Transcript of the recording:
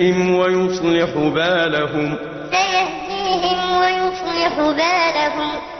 سيهديهم ويصلح بالهم. سيهديهم ويصلح بالهم.